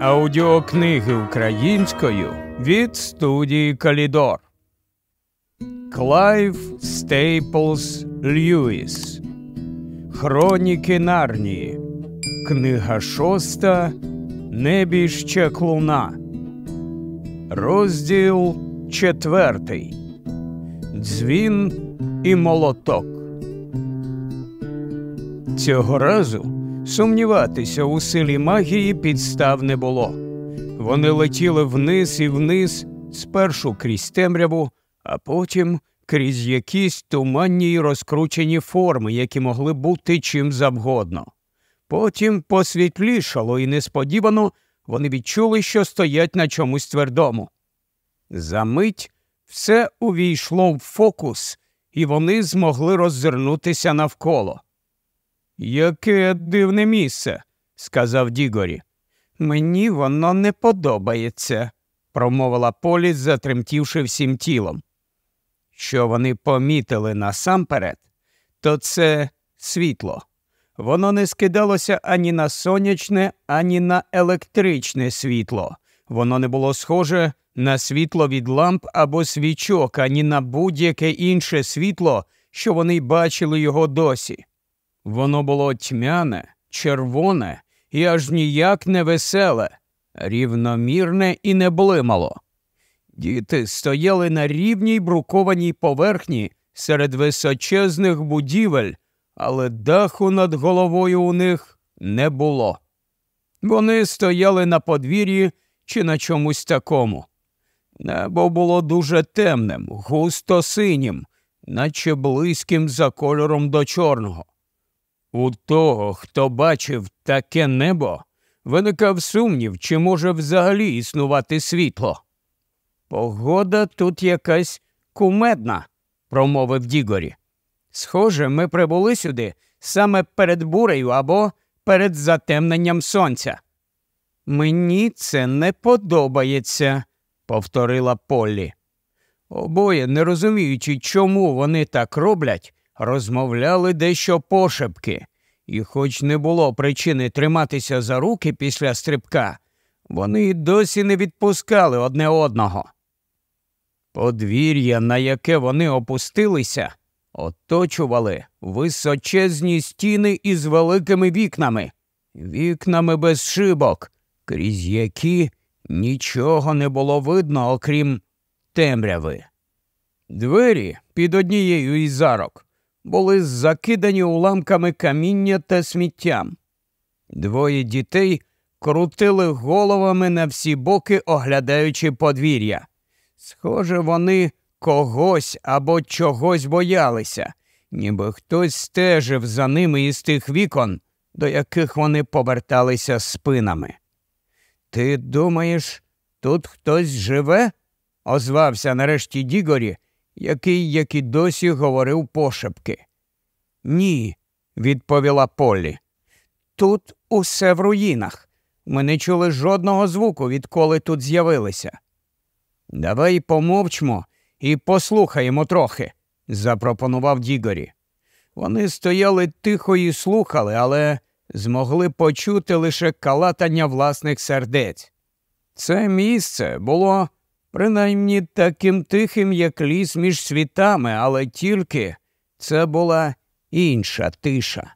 Аудіокниги українською від студії Калідор. Клайв Стейплс Льюіс. Хроніки Нарнії. Книга шоста. Небіж чаклуна. Розділ четвертий. Дзвін і молоток. Цього разу Сумніватися у силі магії підстав не було. Вони летіли вниз і вниз, спершу крізь темряву, а потім крізь якісь туманні й розкручені форми, які могли бути чим завгодно. Потім посвітлішало і несподівано вони відчули, що стоять на чомусь твердому. Замить все увійшло в фокус, і вони змогли роззирнутися навколо. Яке дивне місце, сказав Дігорі. Мені воно не подобається, промовила Полі, затремтівши всім тілом. Що вони помітили насамперед, то це світло. Воно не скидалося ані на сонячне, ані на електричне світло. Воно не було схоже на світло від ламп або свічок, ані на будь-яке інше світло, що вони бачили його досі. Воно було тьмяне, червоне і аж ніяк не веселе, рівномірне і не блимало. Діти стояли на рівній брукованій поверхні серед височезних будівель, але даху над головою у них не було. Вони стояли на подвір'ї чи на чомусь такому. Небо було дуже темним, густо синім, наче близьким за кольором до чорного. У того, хто бачив таке небо, виникав сумнів, чи може взагалі існувати світло. Погода тут якась кумедна, промовив Дігорі. Схоже, ми прибули сюди саме перед бурею або перед затемненням сонця. Мені це не подобається, повторила Поллі. Обоє, не розуміючи, чому вони так роблять, розмовляли дещо пошепки, і, хоч не було причини триматися за руки після стрибка, вони досі не відпускали одне одного. Подвір'я, на яке вони опустилися, оточували височезні стіни із великими вікнами, вікнами без шибок, крізь які нічого не було видно, окрім темряви. Двері під однією із зарок були закидані уламками каміння та сміттям. Двоє дітей крутили головами на всі боки, оглядаючи подвір'я. Схоже, вони когось або чогось боялися, ніби хтось стежив за ними із тих вікон, до яких вони поверталися спинами. Ти думаєш, тут хтось живе? озвався нарешті Дігорі, який, як і досі, говорив пошепки. Ні, відповіла Полі. Тут усе в руїнах. Ми не чули жодного звуку, відколи тут з'явилися. Давай помовчмо і послухаємо трохи, запропонував Дігорі. Вони стояли тихо і слухали, але змогли почути лише калатання власних сердець. Це місце було принаймні таким тихим, як ліс між світами, але тільки це була інша тиша.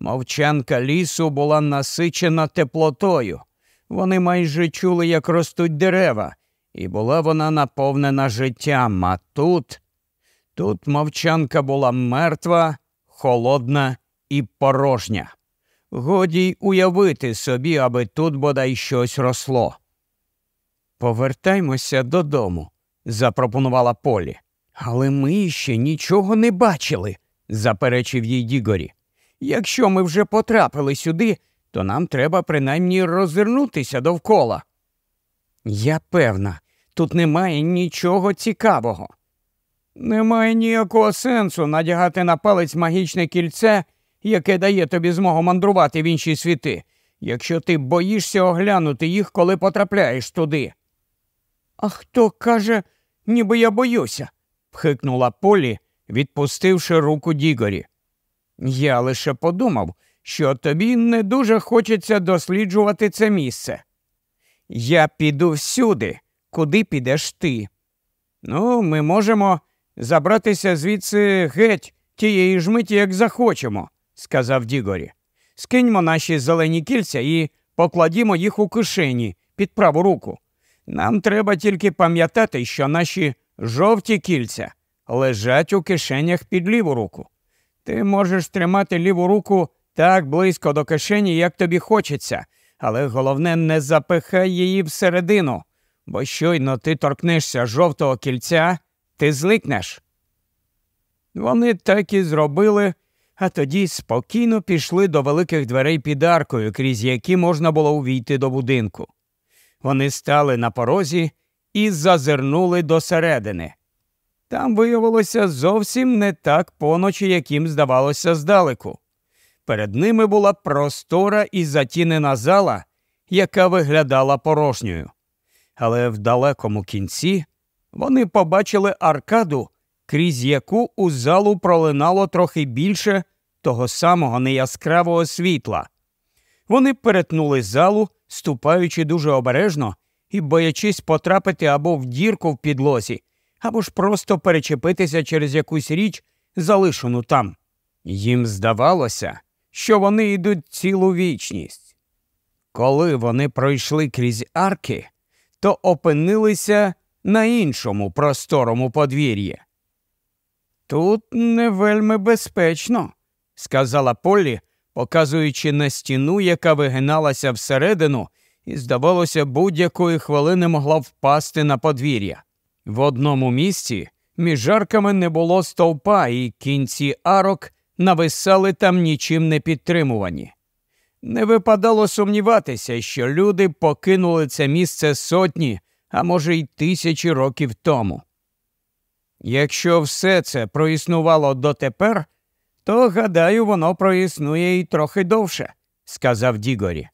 Мовчанка лісу була насичена теплотою. Вони майже чули, як ростуть дерева, і була вона наповнена життям. А тут, тут мовчанка була мертва, холодна і порожня. Годі й уявити собі, аби тут бодай щось росло. Повертаймося додому, запропонувала Полі. Але ми ще нічого не бачили, заперечив їй Дігорі. Якщо ми вже потрапили сюди, то нам треба принаймні розвернутися довкола. Я певна, тут немає нічого цікавого. Немає ніякого сенсу надягати на палець магічне кільце, яке дає тобі змогу мандрувати в інші світи, якщо ти боїшся оглянути їх, коли потрапляєш туди. А хто каже, ніби я боюся? пхикнула Полі, відпустивши руку Дігорі. Я лише подумав, що тобі не дуже хочеться досліджувати це місце. Я піду всюди, куди підеш ти. Ну, ми можемо забратися звідси геть тієї ж миті, як захочемо, сказав Дігорі. Скиньмо наші зелені кільця і покладімо їх у кишені під праву руку. Нам треба тільки пам'ятати, що наші жовті кільця лежать у кишенях під ліву руку. Ти можеш тримати ліву руку так близько до кишені, як тобі хочеться, але головне, не запихай її всередину, бо щойно ти торкнешся жовтого кільця, ти зликнеш. Вони так і зробили, а тоді спокійно пішли до великих дверей під аркою, крізь які можна було увійти до будинку. Вони стали на порозі і зазирнули досередини. Там виявилося зовсім не так поночі, яким здавалося здалеку. Перед ними була простора і затінена зала, яка виглядала порожньою. Але в далекому кінці вони побачили аркаду, крізь яку у залу пролинало трохи більше того самого неяскравого світла. Вони перетнули залу, ступаючи дуже обережно і боячись потрапити або в дірку в підлозі, або ж просто перечепитися через якусь річ, залишену там. Їм здавалося, що вони йдуть цілу вічність. Коли вони пройшли крізь арки, то опинилися на іншому просторому подвір'ї. Тут не вельми безпечно, сказала Полі, показуючи на стіну, яка вигиналася всередину, і, здавалося, будь-якої хвилини могла впасти на подвір'я. В одному місці між арками не було стовпа, і кінці арок нависали там нічим не підтримувані. Не випадало сумніватися, що люди покинули це місце сотні, а може й тисячі років тому. Якщо все це проіснувало дотепер, то, гадаю, воно проіснує і трохи довше, сказав Дігорі.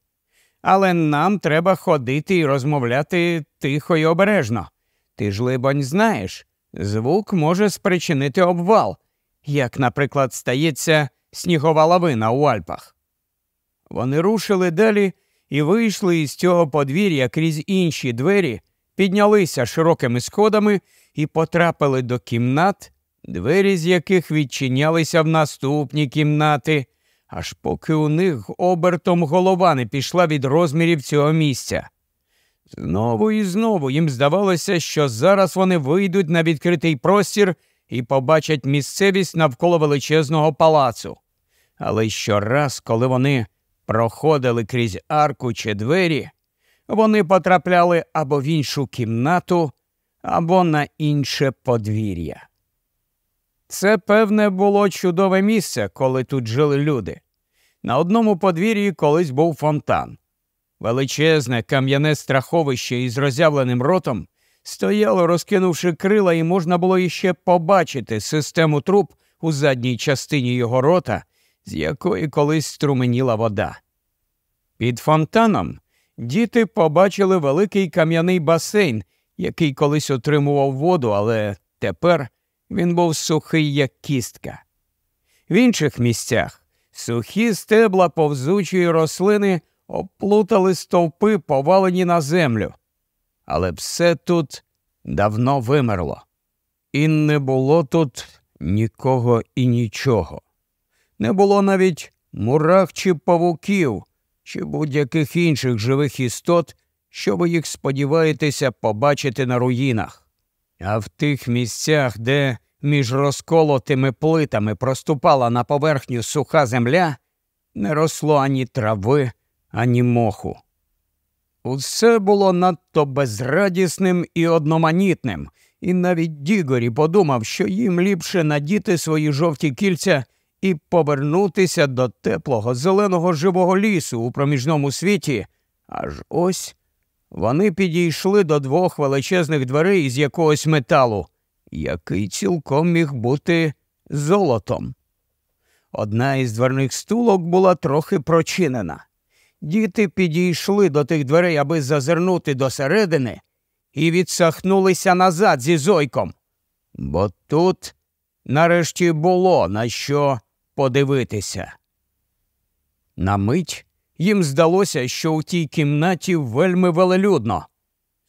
Але нам треба ходити і розмовляти тихо й обережно. Ти ж, либонь, знаєш, звук може спричинити обвал, як, наприклад, стається снігова лавина у Альпах. Вони рушили далі і вийшли із цього подвір'я крізь інші двері, піднялися широкими сходами і потрапили до кімнат, двері з яких відчинялися в наступні кімнати, аж поки у них обертом голова не пішла від розмірів цього місця. Знову і знову їм здавалося, що зараз вони вийдуть на відкритий простір і побачать місцевість навколо величезного палацу. Але щораз, коли вони проходили крізь арку чи двері, вони потрапляли або в іншу кімнату, або на інше подвір'я. Це, певне, було чудове місце, коли тут жили люди. На одному подвір'ї колись був фонтан. Величезне кам'яне страховище із роззявленим ротом стояло, розкинувши крила, і можна було іще побачити систему труб у задній частині його рота, з якої колись струменіла вода. Під фонтаном діти побачили великий кам'яний басейн, який колись отримував воду, але тепер він був сухий, як кістка. В інших місцях сухі стебла повзучої рослини оплутали стовпи, повалені на землю. Але все тут давно вимерло, і не було тут нікого і нічого. Не було навіть мурах чи павуків, чи будь-яких інших живих істот, що ви їх сподіваєтеся побачити на руїнах. А в тих місцях, де між розколотими плитами проступала на поверхню суха земля, не росло ані трави, ані моху. Усе було надто безрадісним і одноманітним, і навіть Дігорі подумав, що їм ліпше надіти свої жовті кільця і повернутися до теплого зеленого живого лісу у проміжному світі. Аж ось вони підійшли до двох величезних дверей з якогось металу, який цілком міг бути золотом. Одна із дверних стулок була трохи прочинена. Діти підійшли до тих дверей, аби зазирнути досередини, і відсахнулися назад зі зойком. Бо тут нарешті було на що подивитися. На мить їм здалося, що у тій кімнаті вельми велелюдно.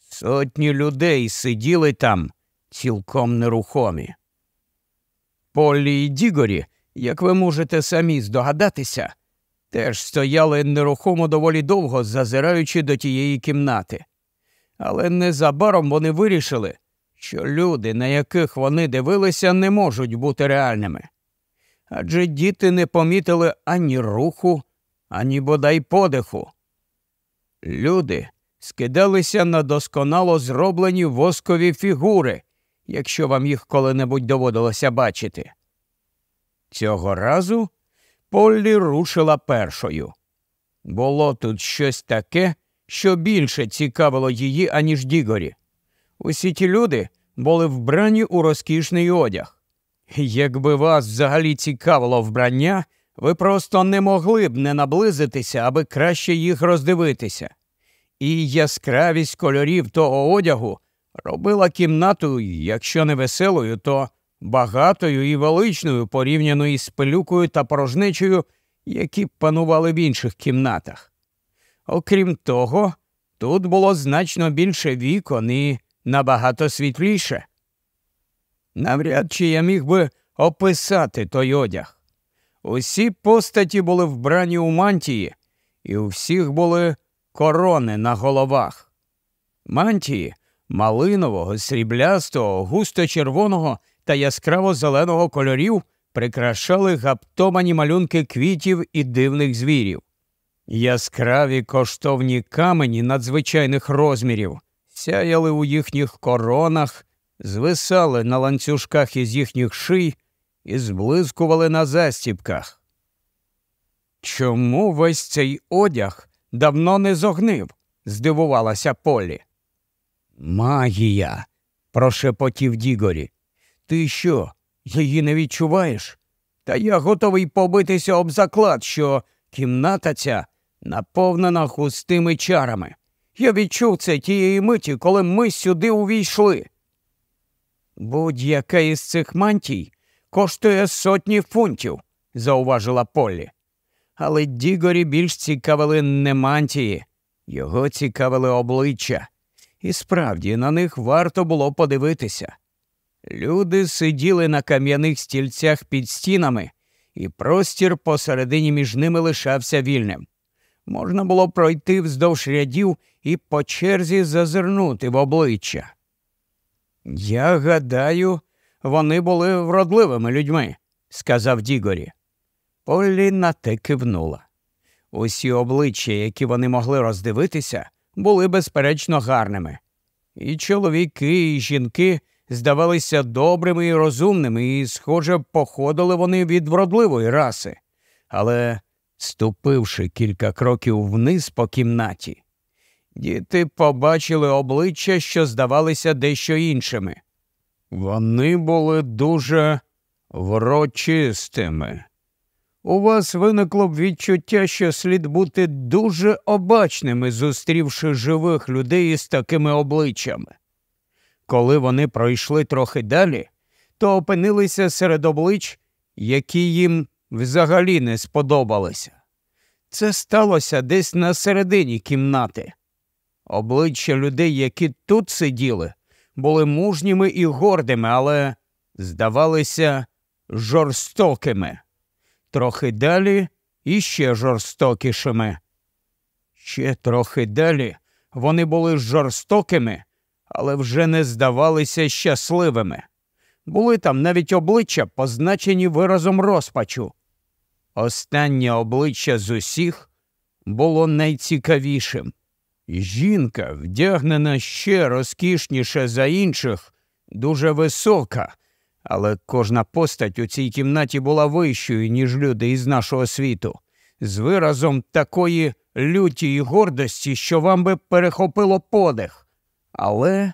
Сотні людей сиділи там цілком нерухомі. Полі і Дігорі, як ви можете самі здогадатися, теж стояли нерухомо доволі довго, зазираючи до тієї кімнати. Але незабаром вони вирішили, що люди, на яких вони дивилися, не можуть бути реальними. Адже діти не помітили ані руху, ані бодай подиху. Люди скидалися на досконало зроблені воскові фігури, якщо вам їх коли-небудь доводилося бачити. Цього разу Поллі рушила першою. Було тут щось таке, що більше цікавило її, аніж Дігорі. Усі ті люди були вбрані у розкішний одяг. Якби вас взагалі цікавило вбрання, ви просто не могли б не наблизитися, аби краще їх роздивитися. І яскравість кольорів того одягу робила кімнату, якщо не веселою, то багатою і величною порівняно із пилюкою та порожнечою, які панували в інших кімнатах. Окрім того, тут було значно більше вікон і набагато світліше. Навряд чи я міг би описати той одяг. Усі постаті були вбрані у мантії, і у всіх були корони на головах. Мантії малинового, сріблястого, густо червоного та яскраво зеленого кольорів прикрашали гаптомані малюнки квітів і дивних звірів. Яскраві коштовні камені надзвичайних розмірів сяяли у їхніх коронах, звисали на ланцюжках із їхніх ший і зблискували на застіпках. Чому весь цей одяг давно не зогнив? здивувалася Полі. Магія, прошепотів Дігорі. Ти що, її не відчуваєш? Та я готовий побитися об заклад, що кімната ця наповнена густими чарами. Я відчув це тієї миті, коли ми сюди увійшли. Будь-яка із цих мантій коштує сотні фунтів, зауважила Полі. Але Дігорі більш цікавили не мантії, його цікавили обличчя. І справді на них варто було подивитися. Люди сиділи на кам'яних стільцях під стінами, і простір посередині між ними лишався вільним. Можна було пройти вздовж рядів і по черзі зазирнути в обличчя. Я гадаю, вони були вродливими людьми, сказав Дігорі. Полі на те кивнула. Усі обличчя, які вони могли роздивитися, були безперечно гарними. І чоловіки, і жінки здавалися добрими і розумними, і, схоже, походили вони від вродливої раси. Але, ступивши кілька кроків вниз по кімнаті, діти побачили обличчя, що здавалися дещо іншими. Вони були дуже врочистими у вас виникло б відчуття, що слід бути дуже обачними, зустрівши живих людей із такими обличчями. Коли вони пройшли трохи далі, то опинилися серед облич, які їм взагалі не сподобалися. Це сталося десь на середині кімнати. Обличчя людей, які тут сиділи, були мужніми і гордими, але здавалися жорстокими трохи далі іще жорстокішими. Ще трохи далі вони були жорстокими, але вже не здавалися щасливими. Були там навіть обличчя, позначені виразом розпачу. Останнє обличчя з усіх було найцікавішим. Жінка, вдягнена ще розкішніше за інших, дуже висока, але кожна постать у цій кімнаті була вищою, ніж люди із нашого світу, з виразом такої люті й гордості, що вам би перехопило подих. Але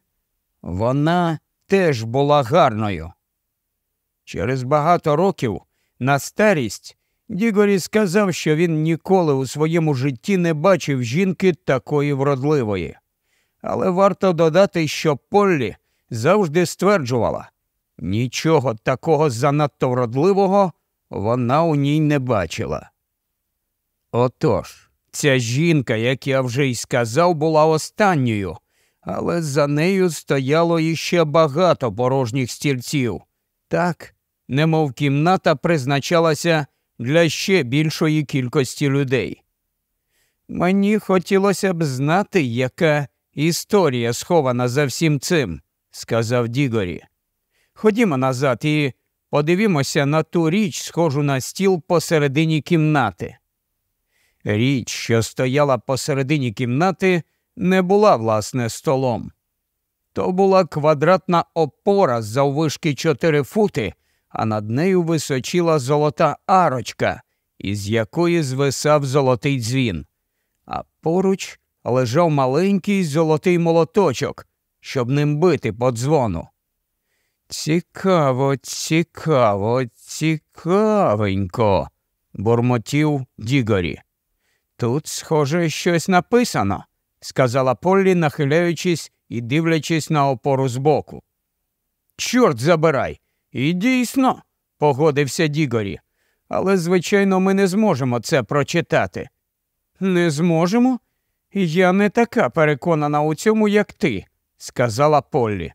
вона теж була гарною. Через багато років на старість Дігорі сказав, що він ніколи у своєму житті не бачив жінки такої вродливої. Але варто додати, що Поллі завжди стверджувала, Нічого такого занадто вродливого вона у ній не бачила. Отож, Ця жінка, як я вже й сказав, була останньою, але за нею стояло іще багато порожніх стільців. Так, немов кімната призначалася для ще більшої кількості людей. Мені хотілося б знати, яка історія схована за всім цим, сказав Дігорі. Ходімо назад і подивімося на ту річ, схожу на стіл посередині кімнати. Річ, що стояла посередині кімнати, не була власне столом. То була квадратна опора заввишки чотири фути, а над нею височила золота арочка, із якої звисав золотий дзвін, а поруч лежав маленький золотий молоточок, щоб ним бити по дзвону. Цікаво, цікаво, цікавенько, бурмотів Дігорі. Тут, схоже, щось написано, сказала Поллі, нахиляючись і дивлячись на опору збоку. Чорт забирай. І дійсно, погодився Дігорі. Але, звичайно, ми не зможемо це прочитати. Не зможемо? Я не така переконана у цьому, як ти, сказала Поллі.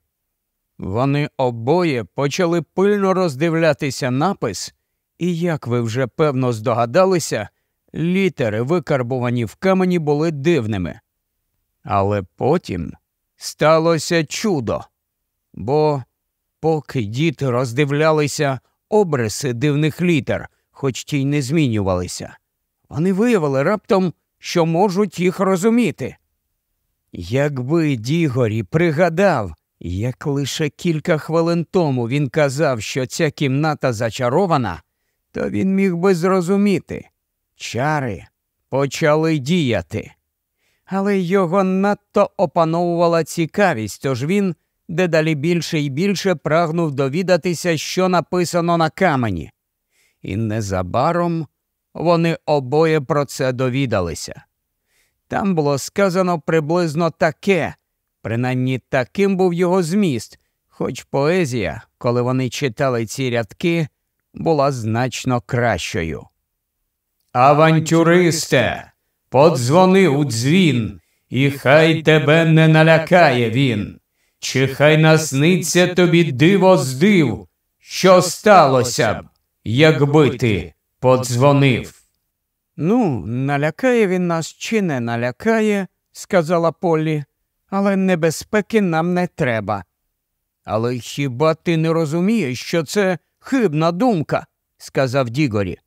Вони обоє почали пильно роздивлятися напис, і, як ви вже певно здогадалися, літери, викарбувані в камені, були дивними. Але потім сталося чудо, бо поки діти роздивлялися обриси дивних літер, хоч ті й не змінювалися, вони виявили раптом, що можуть їх розуміти. Якби Дігорі пригадав, як лише кілька хвилин тому він казав, що ця кімната зачарована, то він міг би зрозуміти. Чари почали діяти. Але його надто опановувала цікавість, тож він дедалі більше і більше прагнув довідатися, що написано на камені. І незабаром вони обоє про це довідалися. Там було сказано приблизно таке, принаймні таким був його зміст, хоч поезія, коли вони читали ці рядки, була значно кращою. Авантюристе, подзвони у дзвін, і хай тебе не налякає він. Чи хай насниться тобі диво з див, що сталося б, якби ти подзвонив? Ну, налякає він нас чи не налякає, сказала Поллі, але небезпеки нам не треба. Але хіба ти не розумієш, що це хибна думка? сказав Дігорі.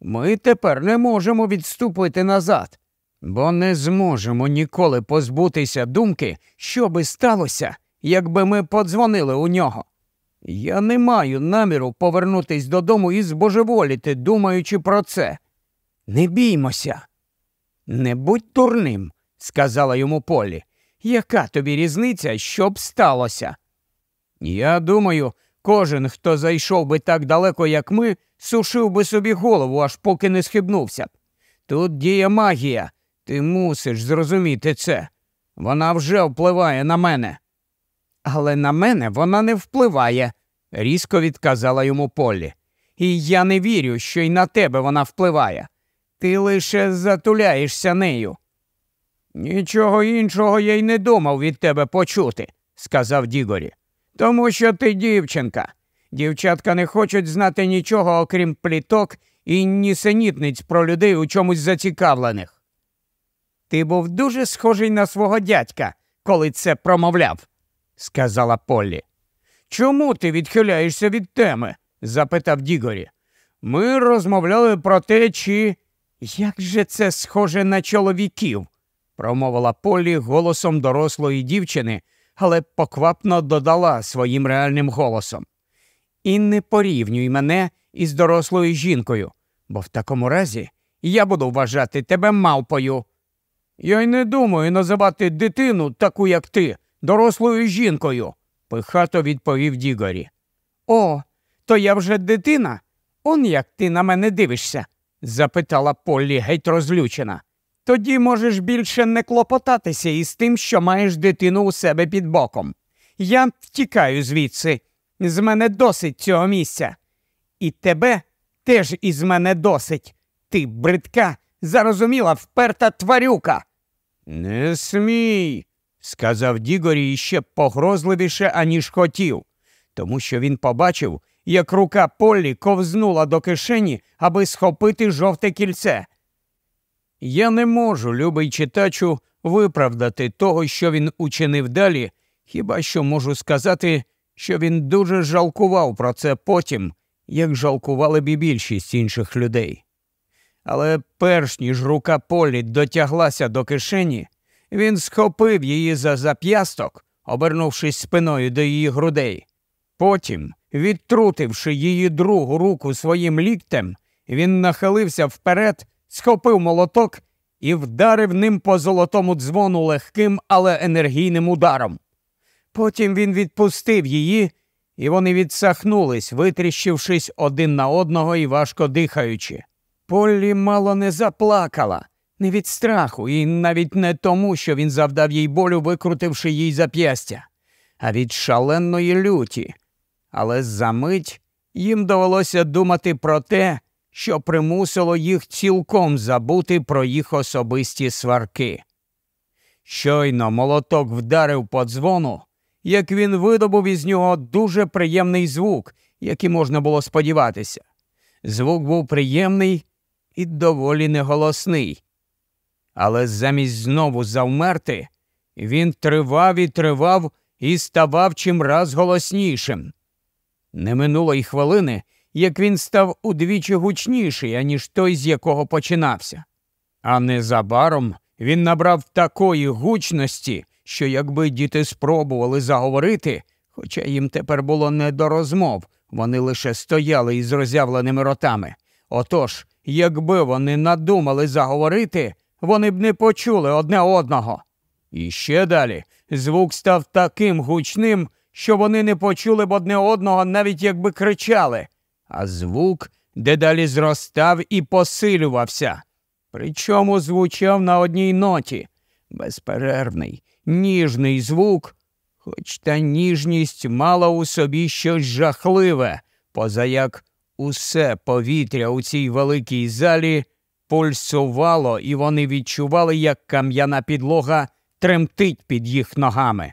Ми тепер не можемо відступити назад, бо не зможемо ніколи позбутися думки, що би сталося, якби ми подзвонили у нього. Я не маю наміру повернутись додому і збожеволіти, думаючи про це. Не біймося. Не будь турним, сказала йому Полі. Яка тобі різниця, що б сталося? Я думаю, кожен, хто зайшов би так далеко, як ми, сушив би собі голову, аж поки не схибнувся. Тут діє магія. Ти мусиш зрозуміти це. Вона вже впливає на мене. Але на мене вона не впливає, різко відказала йому Полі. І я не вірю, що й на тебе вона впливає. Ти лише затуляєшся нею. Нічого іншого я й не думав від тебе почути, сказав Дігорі. Тому що ти дівчинка. Дівчатка не хочуть знати нічого, окрім пліток і нісенітниць про людей у чомусь зацікавлених. Ти був дуже схожий на свого дядька, коли це промовляв, сказала Поллі. Чому ти відхиляєшся від теми? запитав Дігорі. Ми розмовляли про те, чи. Як же це схоже на чоловіків? промовила Поллі голосом дорослої дівчини, але поквапно додала своїм реальним голосом. І не порівнюй мене із дорослою жінкою, бо в такому разі я буду вважати тебе мавпою. Я й не думаю називати дитину, таку як ти, дорослою жінкою, пихато відповів Дігорі. О, то я вже дитина? Он як ти на мене дивишся? запитала Поллі геть розлючена. Тоді можеш більше не клопотатися із тим, що маєш дитину у себе під боком. Я втікаю звідси. З мене досить цього місця. І тебе теж із мене досить. Ти бридка, зарозуміла вперта тварюка. Не смій, сказав Дігорі іще погрозливіше, аніж хотів, тому що він побачив, як рука Поллі ковзнула до кишені, аби схопити жовте кільце. Я не можу, любий читачу, виправдати того, що він учинив далі, хіба що можу сказати, що він дуже жалкував про це потім, як жалкували б і більшість інших людей. Але перш ніж рука Полі дотяглася до кишені, він схопив її за зап'ясток, обернувшись спиною до її грудей. Потім, відтрутивши її другу руку своїм ліктем, він нахилився вперед, схопив молоток і вдарив ним по золотому дзвону легким, але енергійним ударом. Потім він відпустив її, і вони відсахнулись, витріщившись один на одного і важко дихаючи. Поллі мало не заплакала, не від страху, і навіть не тому, що він завдав їй болю, викрутивши їй зап'ястя, а від шаленої люті. Але за мить їм довелося думати про те, що примусило їх цілком забути про їх особисті сварки. Щойно молоток вдарив по дзвону, як він видобув із нього дуже приємний звук, який можна було сподіватися. Звук був приємний і доволі неголосний. Але замість знову завмерти, він тривав і тривав і ставав чимраз голоснішим. Не минуло й хвилини, як він став удвічі гучніший, аніж той, з якого починався. А незабаром він набрав такої гучності, що якби діти спробували заговорити, хоча їм тепер було не до розмов, вони лише стояли із роззявленими ротами. Отож, якби вони надумали заговорити, вони б не почули одне одного. І ще далі звук став таким гучним, що вони не почули б одне одного, навіть якби кричали, а звук дедалі зростав і посилювався. Причому звучав на одній ноті безперервний, ніжний звук, хоч та ніжність мала у собі щось жахливе, позаяк усе повітря у цій великій залі пульсувало, і вони відчували, як кам'яна підлога тремтить під їх ногами.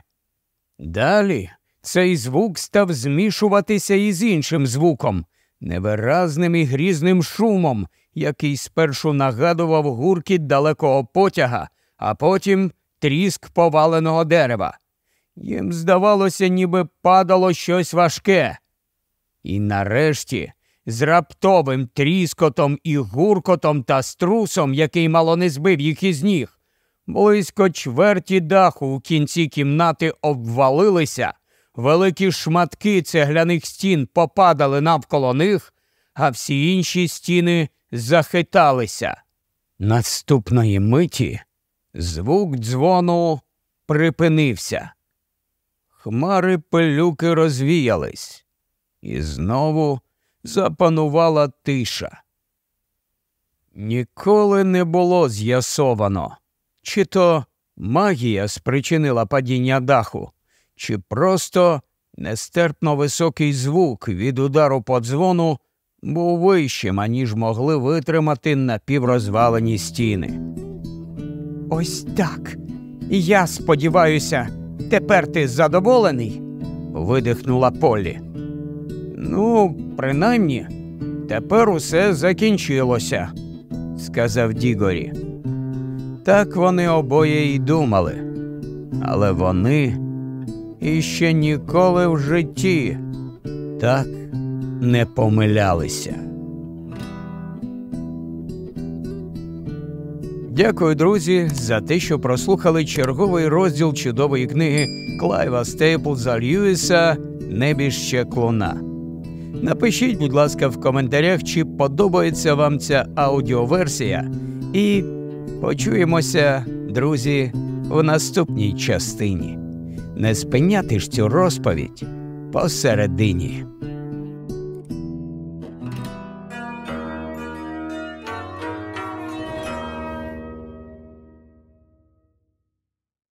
Далі цей звук став змішуватися із іншим звуком, невиразним і грізним шумом, який спершу нагадував гуркіт далекого потяга, а потім тріск поваленого дерева. Їм здавалося, ніби падало щось важке. І нарешті, з раптовим тріскотом і гуркотом та струсом, який мало не збив їх із ніг, близько чверті даху у кінці кімнати обвалилися, великі шматки цегляних стін попадали навколо них, а всі інші стіни захиталися. Наступної миті звук дзвону припинився. Хмари пилюки розвіялись, і знову запанувала тиша. Ніколи не було з'ясовано, чи то магія спричинила падіння даху, чи просто нестерпно високий звук від удару по дзвону був вищим, аніж могли витримати напіврозвалені стіни. Ось так. Я сподіваюся, тепер ти задоволений? видихнула Полі. Ну, принаймні, тепер усе закінчилося, сказав Дігорі. Так вони обоє й думали, але вони іще ніколи в житті так не помилялися. Дякую, друзі, за те, що прослухали черговий розділ чудової книги Клайва Стейплза Льюіса Небіще клуна. Напишіть, будь ласка, в коментарях, чи подобається вам ця аудіоверсія, і почуємося, друзі, в наступній частині. Не спиняти ж цю розповідь посередині.